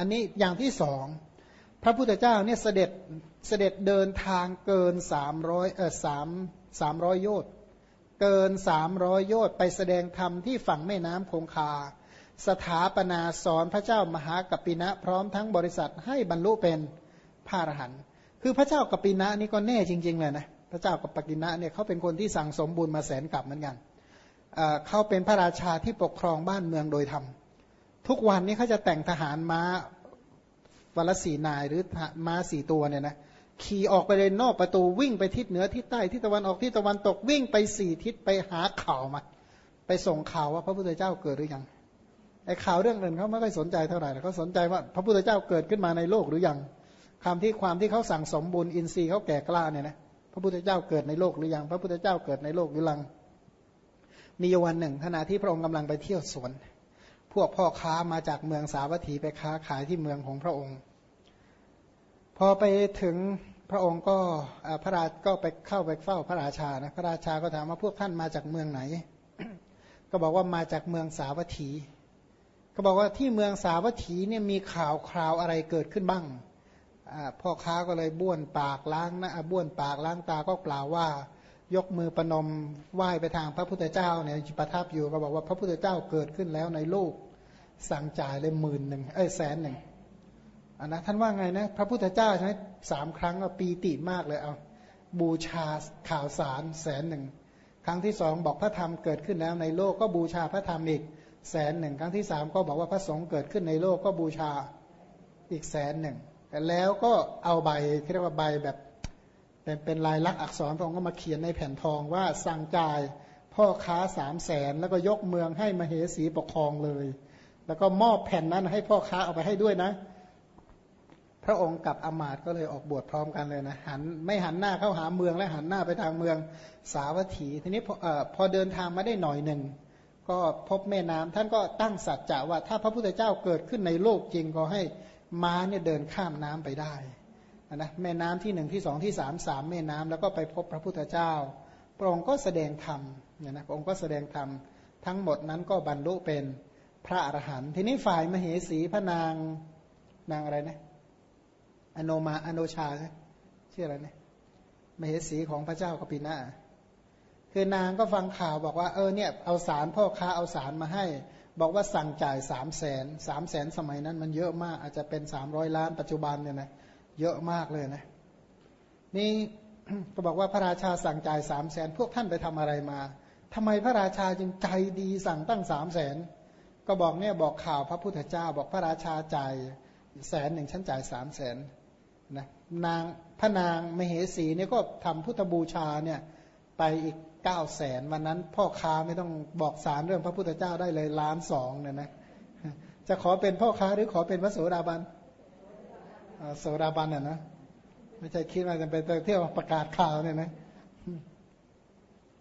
อันนี้อย่างที่สองพระพุทธเจ้าเนี่ยเสด็จเสด็จเดินทางเกินสามร้อยเออสามสามร้อยโยชน์เกินสามร้อยโยชน์ไปแสดงธรรมที่ฝั่งแม่น้ำคงคา สถาปนาสอนพระเจ้ามหากัปปินะพร้อมทั้งบริษัทให้บรรลุเป็นพระอรหันต์คือพระเจ้ากัปปินะนี่ก็แน่จริง ๆ เลยนะพระเจ้ากัปปินะเนี่ยเขาเป็นคนที่สั่งสมบุญมาแสนกลับเหมือนกันเขาเป็นพระราชาที่ปกครองบ้านเมืองโดยธรรม ทุกวันนี้เขาจะแต่งทหารม้าวันละสี่นายหรือม้าสี่ตัวเนี่ยนะขี่ออกไปเลยนอกประตูวิ่งไปทิศเหนือทิศใต้ทิศตะวันออกทิศตะวันตกวิ่งไปสี่ทิศไปหาข่าวมาไปส่งข่าวว่าพระพุทธเจ้าเกิดหรือยังไอ้ข่าวเรื่องอื่นเขาไม่ค่อยสนใจเท่าไหร่เขาสนใจว่าพระพุทธเจ้าเกิดขึ้นมาในโลกหรือยังคำที่ความที่เขาสั่งสมบุญอินทรีย์เขาแก่กล้าเนี่ยนะพระพุทธเจ้าเกิดในโลกหรือยัง พระพุทธเจ้าเกิดในโลกหรือยังมีวันหนึ่งขณะที่พระองค์กำลังไปเที่ยวสวน พวกพ่อค้ามาจากเมืองสาวัตถีไปค้าขายที่เมืองของพระองค์ พอไปถึงพระองค์ก็พระราชก็ไปเข้าไปเฝ้าพระราชานะพระราชาก็ถามว่าพวกท่านมาจากเมืองไหน ก็บอกว่ามาจากเมืองสาวัตถี ก็บอกว่าที่เมืองสาวัตถีเนี่ยมีข่าวคราวอะไรเกิดขึ้นบ้างพ่อค้าก็เลยบ้วนปากล้างนะบ้วนปากล้างตาก็กล่าวว่า ยกมือประนมไหว้ไปทางพระพุทธเจ้าเนี่ยประทับอยู่ก็บอกว่าพระพุทธเจ้าเกิดขึ้นแล้วในโลกสั่งจ่ายเลยหมื่นหนึ่งเอ้ยแสนหนึ่งอันนะท่านว่าไงนะพระพุทธเจ้าใช่ไหมสามครั้งก็ปีติมากเลยเอาบูชาข่าวสารแสนหนึ่งครั้งที่สองบอกพระธรรมเกิดขึ้นแล้วในโลกก็บูชาพระธรรมอีกแสนหนึ่งครั้งที่สามก็บอกว่าพระสงฆ์เกิดขึ้นในโลกก็บูชาอีกแสนหนึ่งแล้วก็เอาใบที่เรียกว่าใบแบบ เป็นเป็นลายลักษณ์อักษรพระองค์ก็มาเขียนในแผ่นทองว่าสั่งจ่ายพ่อค้าสามแสนแล้วก็ยกเมืองให้มเหสีปกครองเลย แล้วก็มอบแผ่นนั้นให้พ่อค้าเอาไปให้ด้วยนะ พระองค์กับอมาตก็เลยออกบวชพร้อมกันเลยนะหันไม่หันหน้าเข้าหาเมืองและหันหน้าไปทางเมืองสาวัตถี ทีนี้พอพอเดินทางมาได้หน่อยหนึ่งก็พบแม่น้ำท่านก็ตั้งสัจจะว่าถ้าพระพุทธเจ้าเกิดขึ้นในโลกจริงก็ให้ม้าเนี่ยเดินข้ามน้ำไปได้ นะแม่น้ำที่หนึ่งที่สองที่สามสามแม่น้ำแล้วก็ไปพบพระพุทธเจ้า พระองค์ก็แสดงธรรมเนี่ยนะพระองค์ก็แสดงธรรมทั้งหมดนั้นก็บรรลุเป็นพระอรหันต์ทีนี้ฝ่ายมเหสีพระนางนางอะไรนะอโนมาอโนชาใช่ชื่ออะไรนะมเหสีของพระเจ้ากปินาคือนางก็ฟังข่าวบอกว่าเออเนี่ยเอาสารพ่อค้าเอาสารมาให้ บอกว่าสั่งจ่ายสามแสนสามแสนสมัยนั้นมันเยอะมากอาจจะเป็นสามร้อยล้านปัจจุบันเนี่ยนะ เยอะมากเลยนะ นี่ก็บอกว่าพระราชาสั่งจ่ายสามแสนพวกท่านไปทำอะไรมาทำไมพระราชาจึงใจดีสั่งตั้งสามแสนก็บอกเนี่ยบอกข่าวพระพุทธเจ้า บอกพระราชาจ่ายแสนหนึ่งฉันจ่ายสามแสนนะนางพระนางมเหสีเนี่ยก็ทำพุทธบูชาเนี่ยไปอีกเก้าแสนวันนั้น พ่อค้าไม่ต้องบอกสารเรื่องพระพุทธเจ้าได้เลยล้านสองเนี่ยนะจะขอเป็นพ่อค้าหรือขอเป็นพระโสดาบัน โสดาบันอะนะไม่ใช่คิดว่าจะไปเที่ยวประกาศข่าวเนี่ยนะ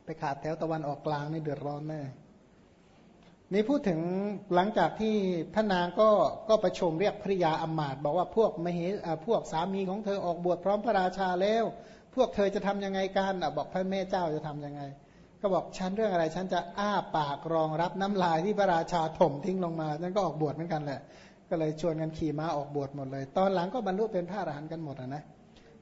ไปขาดแถวตะวันออกกลางนี่เดือดร้อนแน่นี่พูดถึงหลังจากที่พระนางก็ก็ประชมเรียกภริยาอมาตบอกว่าพวกมเหพวกสามีของเธอออกบวชพร้อมพระราชาแล้ว พวกเธอจะทํำยังไงกันบอกพระแม่เจ้าจะทํำยังไง ก็บอกฉันเรื่องอะไรฉันจะอ้าปากรองรับน้ำลายที่พระราชาถมทิ้งลงมาฉันก็ออกบวชเหมือนกันแหละ ก็เลยชวนกันขี่ม้าออกบวชหมดเลย ตอนหลังก็บรรลุเป็นพระอรหันต์กันหมดนะ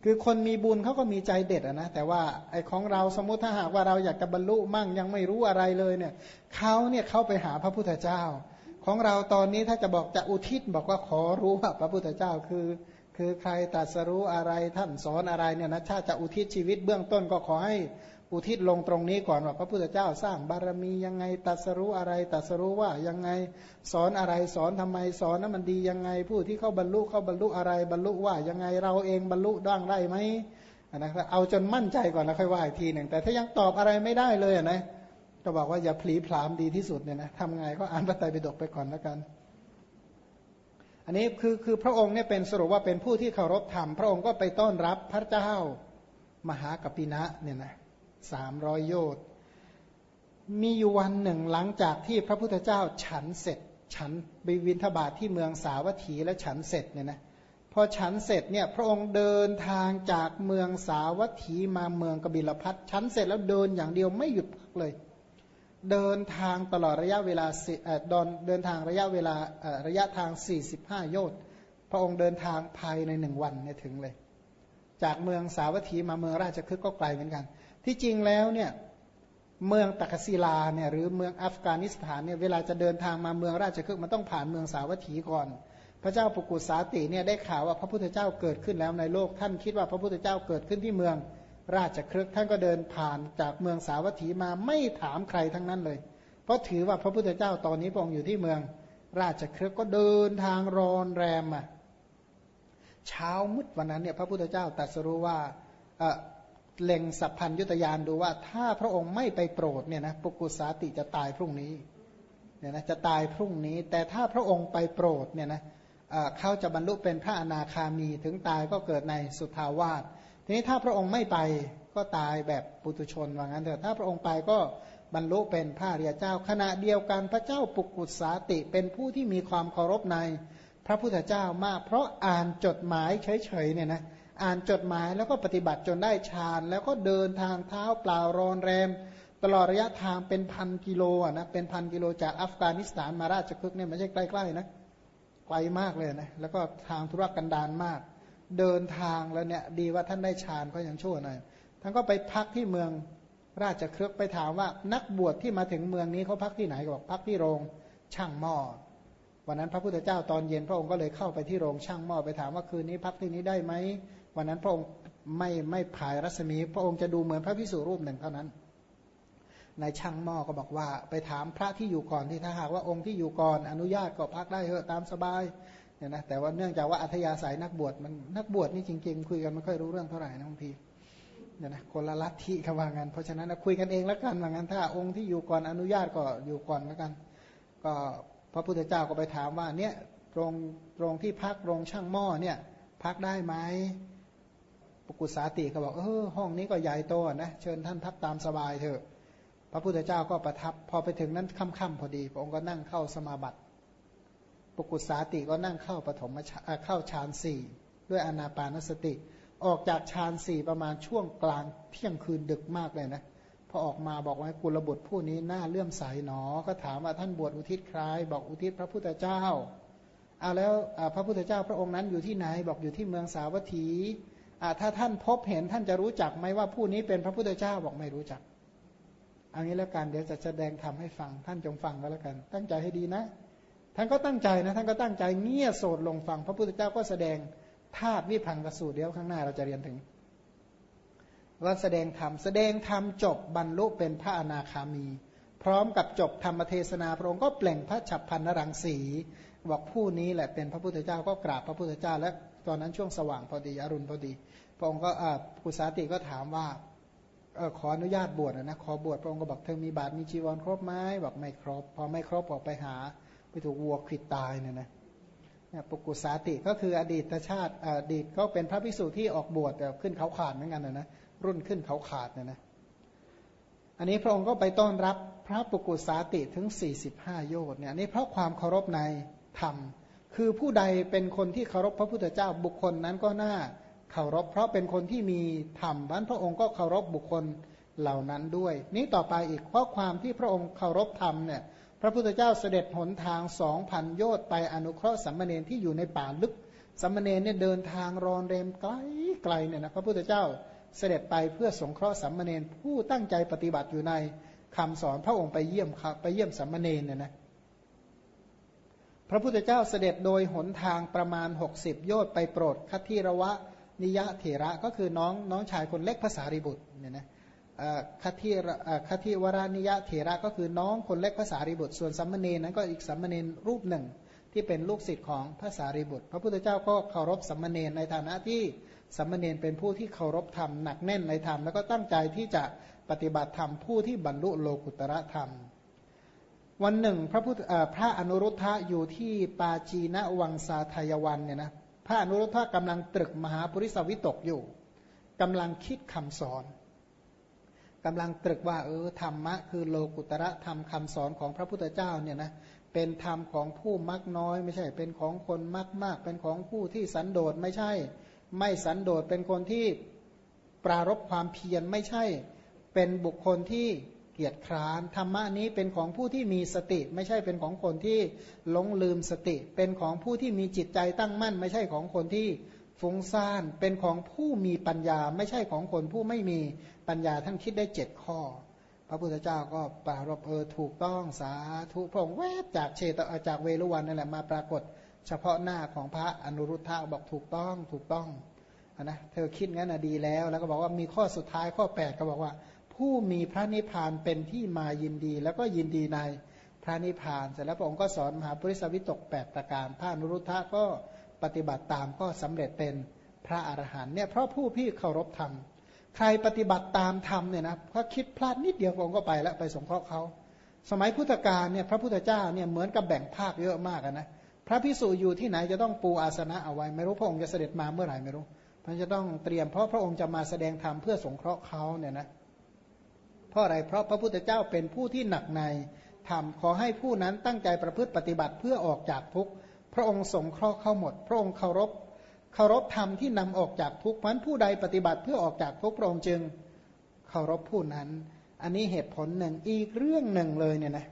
คือคนมีบุญเขาก็มีใจเด็ดนะแต่ว่าไอ้ของเราสมมติถ้าหากว่าเราอยากจะบรรลุมั่งยังไม่รู้อะไรเลยเนี่ยเขาเนี่ยเข้าไปหาพระพุทธเจ้า ของเราตอนนี้ถ้าจะบอกจะอุทิศบอกว่าขอรู้ว่าพระพุทธเจ้าคือ คือใครตัดสรู้อะไรท่านสอนอะไรเนี่ยนะถ้าจะอุทิศชีวิตเบื้องต้นก็ขอให้ อุทิศลงตรงนี้ก่อนว่าพระพุทธเจ้าสร้างบารมียังไงตัสรู้อะไรตัสรู้ว่ายังไงสอนอะไรสอนทำไมสอนนั้นมันดียังไง ผู้ที่เข้าบรรลุเข้าบรรลุอะไรบรรลุว่ายังไงเราเองบรรลุด้างได้ไหมนะครับเอาจนมั่นใจก่อนแล้วค่อยว่าอีกทีหนึ่งแต่ถ้ายังตอบอะไรไม่ได้เลยนะก็บอกว่าอย่าพลีพลามดีที่สุดเนี่ยนะทำไงก็อ่านพระไตรปิฎกไปก่อนแล้วกัน อันนี้คือคือพระองค์เนี่ยเป็นสรุปว่าเป็นผู้ที่เคารพธรรมพระองค์ก็ไปต้อนรับพระเจ้ามหากัปปินะเนี่ยนะ สามร้อยโยชน์มีอยู่วันหนึ่งหลังจากที่พระพุทธเจ้าฉันเสร็จ ฉันไปวินทบาทที่เมืองสาวัตถีและฉันเสร็จเนี่ยนะพอฉันเสร็จเนี่ยพระองค์เดินทางจากเมืองสาวัตถีมาเมืองกบิลพัทฉันเสร็จแล้วเดินอย่างเดียวไม่หยุดพักเลย เดินทางตลอดระยะเวลาเดินเดินทางระยะเวลาระยะทาง 45 โยชน์พระองค์เดินทางภายในหนึ่งวันเนี่ยถึงเลย จากเมืองสาวัตถีมาเมืองราชคฤห์ก็ไกลเหมือนกัน ที่จริงแล้วเนี่ยเมืองตักศิลาเนี่ยหรือเมืองอัฟกานิสถานเนี่ยเวลาจะเดินทางมาเมืองราชคฤห์มันต้องผ่านเมืองสาวัตถีก่อน พระเจ้าปุกุสาติเนี่ยได้ข่าวว่าพระพุทธเจ้าเกิดขึ้นแล้วในโลกท่านคิดว่าพระพุทธเจ้าเกิดขึ้นที่เมืองราชคฤห์ท่านก็เดินผ่านจากเมืองสาวัตถีมาไม่ถามใครทั้งนั้นเลย เพราะถือว่าพระพุทธเจ้าตอนนี้พระองค์อยู่ที่เมืองราชคฤห์ก็เดินทางรอนแรมอะเช้ามืดวันนั้นเนี่ยพระพุทธเจ้าตรัสรู้ว่า เล็งสัพพัญยุตยานดูว่า ถ้าพระองค์ไม่ไปโปรดเนี่ยนะปุกุสาติจะตายพรุ่งนี้เนี่ยนะจะตายพรุ่งนี้ แต่ถ้าพระองค์ไปโปรดเนี่ยนะเขาจะบรรลุเป็นพระอนาคามีถึงตายก็เกิดในสุทาวาสทีนี้ถ้าพระองค์ไม่ไปก็ตายแบบปุตุชนว่างั้นเถอะถ้าพระองค์ไปก็บรรลุเป็นพระเรียเจ้า ขณะเดียวกันพระเจ้าปุกุสาติเป็นผู้ที่มีความเคารพในพระพุทธเจ้ามาก เพราะอ่านจดหมายเฉยๆเนี่ยนะ อ่านจดหมายแล้วก็ปฏิบัติจนได้ฌาน แล้วก็เดินทางเท้าเปล่ารอนแรม ตลอดระยะทางเป็นพันกิโลนะเป็นพันกิโลจากอัฟกานิสถานมาราชคฤห์เนี่ยไม่ใช่ใกล้ๆนะไกลมากเลยนะแล้วก็ทางธุรกันดารมาก เดินทางแล้วเนี่ยดีว่าท่านได้ฌานก็ยังชั่วหน่อยท่านก็ไปพักที่เมืองราชคฤห์ไปถามว่านักบวชที่มาถึงเมืองนี้เขาพักที่ไหนก็บอกพักที่โรงช่างหม้อวันนั้นพระพุทธเจ้าตอนเย็นพระองค์ก็เลยเข้าไปที่โรงช่างหม้อไปถามว่าคืนนี้พักที่นี้ได้ไหม วันนั้นพระองค์ไม่ไม่ผายรัศมี พระองค์จะดูเหมือนพระพิสุรูปหนึ่งเท่านั้นนายช่างหม้อก็บอกว่าไปถามพระที่อยู่ก่อนที่ถ้าหากว่าองค์ที่อยู่ก่อนอนุญาตก็พักได้เถอะตามสบายเนี่ยนะแต่ว่าเนื่องจากว่าอัธยาศัยนักบวชมันนักบวชนี่จริง ๆ คุยกันไม่ค่อยรู้เรื่องเท่าไหร่นะบางทีเนี่ยนะคนละลัทธิคำว่างันเพราะฉะนั้นคุยกันเองแล้วกันว่างั้นถ้าองค์ที่อยู่ก่อนอนุญาตก็อยู่ก่อนแล้วกัน ก็พระพุทธเจ้าก็ไปถามว่าเนี่ยโรงโรงที่พักโรงช่างหม้อเนี่ยพักได้ไหม ปกุสาติก็บอกเออห้องนี้ก็ใหญ่โตนะเชิญท่านพักตามสบายเถอะ พระพุทธเจ้าก็ประทับ พอไปถึงนั้นค่ำๆพอดี พระองค์ก็นั่งเข้าสมาบัติปกุสาติก็นั่งเข้าปฐมเข้าฌานสี่ด้วยอนาปานสติ ออกจากฌานสี่ประมาณช่วงกลางเที่ยงคืนดึกมากเลยนะพอออกมาบอกว่ากุลบุตรผู้นี้หน้าเลื่อมใสหนอ ก็ถามว่าท่านบวชอุทิศใครบอกอุทิศพระพุทธเจ้าเอาแล้วพระพุทธเจ้าพระองค์นั้นอยู่ที่ไหนบอกอยู่ที่เมืองสาวัตถี ถ้าท่านพบเห็นท่านจะรู้จักไหมว่าผู้นี้เป็นพระพุทธเจ้าบอกไม่รู้จักอันนี้แล้วกันเดี๋ยวจะแสดงทำให้ฟังท่านจงฟังก็แล้วกัน ตั้งใจให้ดีนะ ท่านก็ตั้งใจนะ ท่านก็ตั้งใจเงี่ยโสดลงฟัง พระพุทธเจ้าก็แสดงธาตุวิพังกสูตรเดี๋ยวข้างหน้าเราจะเรียนถึง ว่าแสดงธรรมแสดงธรรมจบบรรลุเป็นพระอนาคามี พร้อมกับจบธรรมเทศนาพระองค์ก็เปล่งพระฉับพันนรังสีบอกผู้นี้แหละเป็นพระพุทธเจ้าก็กราบพระพุทธเจ้าและ ตอนนั้นช่วงสว่างพอดีอรุณพอดี พระองค์ก็กุสาติก็ถามว่าออขออนุญาตบวชนะขอบวชพระองค์ก็บอกเธอมีบาตรมีจีวรครบไหมบอกไม่ครบ พอไม่ครบออกไปหา ไปถูกวัวขิดตายเนี่ยนะปุกุสาติก็คืออดีตชาติอดีตก็เป็นพระภิกษุที่ออกบวชแต่ขึ้นเขาขาดเหมือนกันนะนะรุ่นขึ้นเขาขาดเนี่ยนะอันนี้พระองค์ก็ไปต้อนรับพระปุกุสาติถึง 45 โยชน์เนี่ยนี่เพราะความเคารพในธรรม คือผู้ใดเป็นคนที่เคารพพระพุทธเจ้าบุคคลนั้นก็น่าเคารพ เพราะเป็นคนที่มีธรรมบันพระองค์ก็เคารพบุคคลเหล่านั้นด้วย นี้ต่อไปอีกเพราะความที่พระองค์เคารพธรรมเนี่ยพระพุทธเจ้าเสด็จหนทางสองพันโยชน์ไปอนุเคราะห์สัมมาเนที่อยู่ในป่าลึกสัมมาเนเนี่ยเดินทางรอนเรมไกลไกลเนี่ยนะพระพุทธเจ้าเสด็จไปเพื่อสงเคราะห์สัมมาเนผู้ตั้งใจปฏิบัติอยู่ในคำสอนพระองค์ไปเยี่ยมไปเยี่ยมสัมมาเนเนี่ยนะ พระพุทธเจ้าเสด็จโดยหนทางประมาณ 60 โยชน์ไปโปรดคัทีระวะนิยะเถระก็คือน้องน้องชายคนเล็กภาษาริบุตรเนี่ยนะคัทีคัทีวรานิยะเถระก็คือน้องคนเล็กภาษาริบุตร ส่วนสัมมเนนั้นก็อีกสัมมเนรูปหนึ่งที่เป็นลูกศิษย์ของภาษาริบุตร พระพุทธเจ้าก็เคารพสัมมเนในฐานะที่สัมมเนเป็นผู้ที่เคารพธรรมหนักแน่นในธรรมแล้วก็ตั้งใจที่จะปฏิบัติธรรมผู้ที่บรรลุโลกุตระธรรม วันหนึ่งพระพุทธพระอนุรุทธะอยู่ที่ปาจีนวังสาทายวันเนี่ยนะพระอนุรุทธะกำลังตรึกมหาปุริสวิตกอยู่กำลังคิดคำสอนกำลังตรึกว่าเออธรรมะคือโลกุตระธรรมคำสอนของพระพุทธเจ้าเนี่ยนะเป็นธรรมของผู้มักน้อย ไม่ใช่เป็นของคนมักมาก เป็นของผู้ที่สันโดษไม่ใช่ ไม่สันโดษเป็นคนที่ปรารบความเพียรไม่ใช่ เป็นบุคคลที่ เกียจคร้านธรรมะนี้เป็นของผู้ที่มีสติ ไม่ใช่เป็นของคนที่หลงลืมสติ เป็นของผู้ที่มีจิตใจตั้งมั่น ไม่ใช่ของคนที่ฟุ้งซ่านเป็นของผู้มีปัญญา ไม่ใช่ของคนผู้ไม่มีปัญญาท่านคิดได้เจ็ดข้อ พระพุทธเจ้าก็ปรารบเออถูกต้องสาธุพระองค์แวบจากเชตจากเวรุวันนั่นแหละมาปรากฏ เฉพาะหน้าของพระอนุรุทธะบอกถูกต้องถูกต้องนะเธอคิดงั้นนะดีแล้ว แล้วก็บอกว่ามีข้อสุดท้ายข้อ 8 ก็บอกว่า ผู้มีพระนิพพานเป็นที่มายินดี แล้วก็ยินดีในพระนิพพาน เสร็จแล้วพระองค์ก็สอนมหาปริสวิตก8ประการพระอนุรุทธะก็ปฏิบัติตามก็สำเร็จเป็นพระอรหันต์เนี่ยเพราะผู้พี่เคารพธรรมใครปฏิบัติตามธรรมเนี่ยนะพอคิดพลาดนิดเดียวพระองค์ก็ไปแล้วไปสงเคราะห์เขาสมัยพุทธกาลเนี่ยพระพุทธเจ้าเนี่ยเหมือนกับแบ่งภาคเยอะมากนะพระพิสุอยู่ที่ไหนจะต้องปูอาสนะเอาไว้ ไม่รู้พระองค์จะเสด็จมาเมื่อไหร่ไม่รู้มันจะต้องเตรียมเพราะพระองค์จะมาแสดงธรรมเพื่อสงเคราะห์เขาเนี่ยนะเราะอะไร เพราะพระพุทธเจ้าเป็นผู้ที่หนักในธรรมขอให้ผู้นั้นตั้งใจประพฤติปฏิบัติเพื่อออกจากทุกข์ พระองค์สงเคราะห์เข้าหมด พระองค์เคารพเคารพธรรมที่นำออกจากทุกข์เพราะผู้ใดปฏิบัติเพื่อออกจากทุกข์พระองค์จึงเคารพผู้นั้น อันนี้เหตุผลหนึ่งอีกเรื่องหนึ่งเลยเนี่ยนะ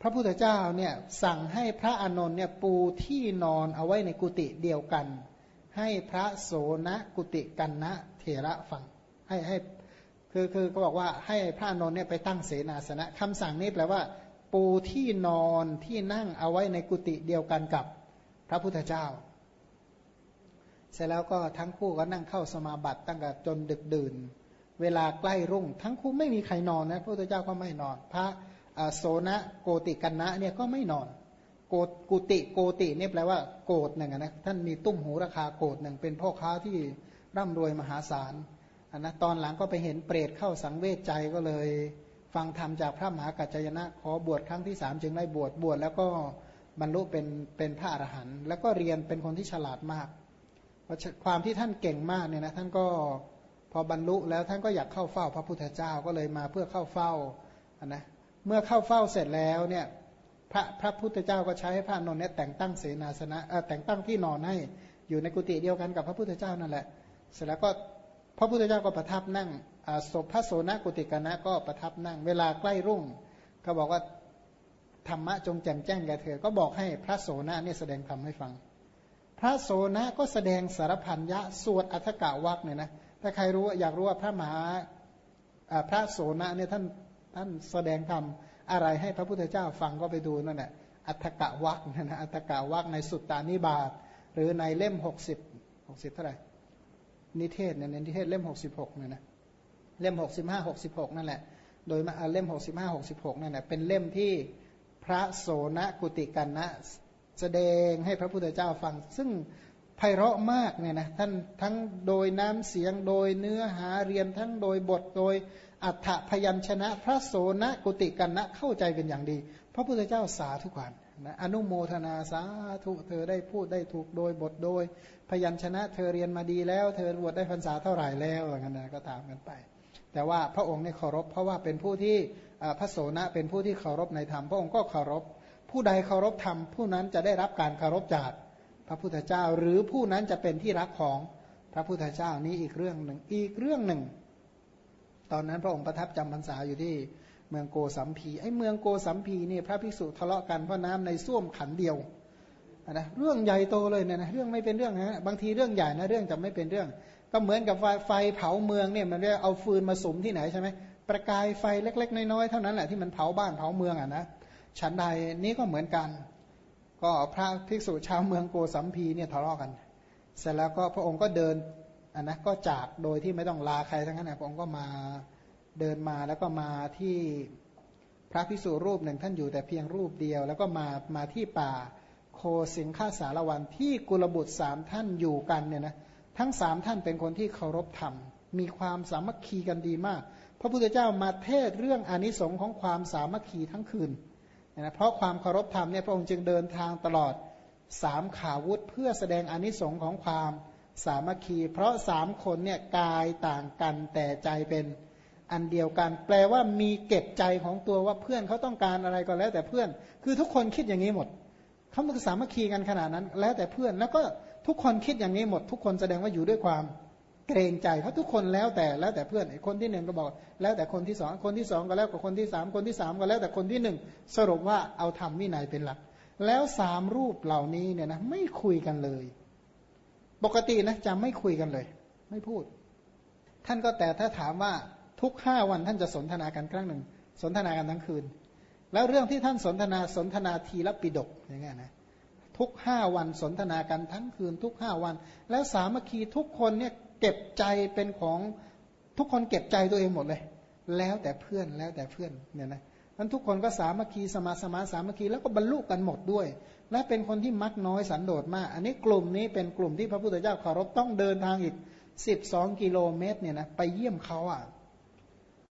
พระพุทธเจ้าเนี่ยสั่งให้พระอานนท์เนี่ยปูที่นอนเอาไว้ในกุฏิเดียวกัน ให้พระโสนกุติกันนะเถระฟังให้ให้ คือคือก็บอกว่าให้พระนนท์เนี่ยไปตั้งเสนาสนะคำสั่งนี้แปลว่า ปูที่นอนที่นั่งเอาไว้ในกุฏิเดียวกันกับพระพุทธเจ้า เสร็จแล้วก็ทั้งคู่ก็นั่งเข้าสมาบัติตั้งแต่จนดึกดื่น เวลาใกล้รุ่ง ทั้งคู่ไม่มีใครนอนนะพระพุทธเจ้าก็ไม่นอน พระโสนะโกติกันนะเนี่ยก็ไม่นอนโกกุติโกติเนี่ยแปลว่าโกดหนึ่งนะท่านมีตุ้มหูราคาโกดหนึ่งเป็นพ่อค้าที่ร่ำรวยมหาศาล อันนะตอนหลังก็ไปเห็นเปรตเข้าสังเวชใจก็เลย ฟังธรรมจากพระมหากัจจยนะขอบวชครั้งที่สามจึงได้บวชบวชแล้วก็บรรลุเป็นเป็นพระอรหันต์แล้วก็เรียนเป็นคนที่ฉลาดมากเพราะความที่ท่านเก่งมากเนี่ยนะท่านก็พอบรรลุแล้วท่านก็อยากเข้าเฝ้าพระพุทธเจ้าก็เลยมาเพื่อเข้าเฝ้าอันนะเมื่อเข้าเฝ้าเสร็จแล้วเนี่ยพระพระพุทธเจ้าก็ใช้ให้พระนนท์เนี่ยแต่งตั้งเสนาสนะแต่งตั้งที่นอนให้อยู่ในกุฏิเดียวกันกับพระพุทธเจ้านั่นแหละ เสร็จแล้วก็ พระพุทธเจ้าก็ประทับนั่งศพพระโสนกุติกนะก็ประทับนั่ง เวลาใกล้รุ่ง ก็บอกว่าธรรมะจงแจ่มแจ้งแก่เธอ ก็บอกให้พระโสนะเนี่ยแสดงธรรมให้ฟัง พระโสนะก็แสดงสารพันยะสวดอัฏกะวักเนี่ยนะถ้าใครรู้อยากรู้ว่าพระมหาพระโสนะเนี่ยท่านท่านแสดงธรรมอะไรให้พระพุทธเจ้าฟังก็ไปดูนั่นแหละอัฏกะวักนะนะอัฏกะวักในสุตตานิบาตหรือในเล่มหกสิบหกสิบเท่าไหร่ นิเทศเนี่ยนิเทศเล่มหกสิบหกเนี่ยนะเล่มหกสิบห้าหกสิบหกนั่นแหละ โดยมาเล่มหกสิบห้าหกสิบหกนั่นแหละเป็นเล่มที่พระโสนกุติกันนะแสดงให้พระพุทธเจ้าฟัง ซึ่งไพเราะมากเนี่ยนะท่านทั้งโดยน้ำเสียงโดยเนื้อหาเรียนทั้งโดยบทโดยอัฏฐพยัญชนะ พระโสนกุติกันนะเข้าใจเป็นอย่างดี พระพุทธเจ้าสาธุกันนะอนุโมทนาสาธุเธอได้พูดได้ถูกโดยบทโดย พยัญชนะเธอเรียนมาดีแล้ว เธอบวชได้พรรษาเท่าไหร่แล้วอย่างนั้นก็ตามกันไป แต่ว่าพระองค์เนี่ยเคารพ เพราะว่าเป็นผู้ที่พระโสนะเป็นผู้ที่เคารพในธรรมพระองค์ก็เคารพ ผู้ใดเคารพธรรมผู้นั้นจะได้รับการเคารพจากพระพุทธเจ้า หรือผู้นั้นจะเป็นที่รักของพระพุทธเจ้านี้อีกเรื่องหนึ่งอีกเรื่องหนึ่ง ตอนนั้นพระองค์ประทับจำพรรษาอยู่ที่ เมืองโกสัมพีไอ้เมืองโกสัมพีเนี่ยพระภิกษุทะเลาะกันเพราะน้ำในส้วมขันเดียวนะเรื่องใหญ่โตเลยเนี่ยนะเรื่องไม่เป็นเรื่องนะบางทีเรื่องใหญ่นะเรื่องจะไม่เป็นเรื่อง ก็เหมือนกับไฟไฟเผาเมืองเนี่ยมันเรียกเอาฟืนมาสุมที่ไหนใช่ไหมประกายไฟเล็ก ๆ น้อยๆเท่านั้นแหละที่มันเผาบ้านเผาเมืองอะนะฉันใดนี้ก็เหมือนกัน ก็พระภิกษุชาวเมืองโกสัมพีเนี่ยทะเลาะกัน เสร็จแล้วก็พระองค์ก็เดินอันนะก็จากโดยที่ไม่ต้องลาใครทั้งนั้นนะพระองค์ก็มา เดินมาแล้วก็มาที่พระพิสุรูปหนึ่งท่านอยู่แต่เพียงรูปเดียว แล้วก็มามาที่ป่าโคสิงฆาสารวันที่กุลบุตรสามท่านอยู่กันเนี่ยนะทั้งสามท่านเป็นคนที่เคารพธรรม มีความสามัคคีกันดีมาก พระพุทธเจ้ามาเทศเรื่องอนิสงค์ของความสามัคคีทั้งคืนนะเพราะความเคารพธรรมเนี่ยพระองค์จึงเดินทางตลอดสามขาวุธเพื่อแสดงอนิสงค์ของความสามัคคี เพราะสามคนเนี่ยกายต่างกันแต่ใจเป็น อันเดียวกัน แปลว่ามีเก็บใจของตัวว่าเพื่อนเขาต้องการอะไรก็แล้ว แต่เพื่อน คือทุกคนคิดอย่างนี้หมดเขาสามัคคีกันขนาดนั้น แล้วแต่เพื่อนแล้วก็ทุกคนคิดอย่างนี้หมด ทุกคนแสดงว่าอยู่ด้วยความเกรงใจเพราะทุกคนแล้วแต่แล้วแต่เพื่อนคนที่หนึ่งก็บอก แล้วแต่คนที่สองคนที่สองก็แล้วกับคนที่สามคนที่สามก็แล้วแต่คนที่หนึ่งสรุปว่าเอาธรรมวินัยเป็นหลัก แล้วสามรูปเหล่านี้เนี่ยนะไม่คุยกันเลย ปกตินะจะไม่คุยกันเลย ไม่พูด ท่านก็แต่ถ้าถามว่า ทุกห้าวันท่านจะสนทนากันครั้งหนึ่ง สนทนากันทั้งคืน แล้วเรื่องที่ท่านสนทนาสนทนาทีละปิดกอย่างเงี้ยนะทุกห้าวันสนทนากันทั้งคืน ทุกห้าวัน แล้วสามัคคีทุกคนเนี่ยเก็บใจเป็นของทุกคนเก็บใจตัวเองหมดเลย แล้วแต่เพื่อนแล้วแต่เพื่อนเนี่ยนะนั้นทุกคนก็สามัคคีสมาสมาสามัคคีแล้วก็บรรลุกันหมดด้วย และเป็นคนที่มักน้อยสันโดษมาก อันนี้กลุ่มนี้เป็นกลุ่มที่พระพุทธเจ้าเคารพต้องเดินทางอีกสิบสองกิโลเมตรเนี่ยนะไปเยี่ยมเขาอะ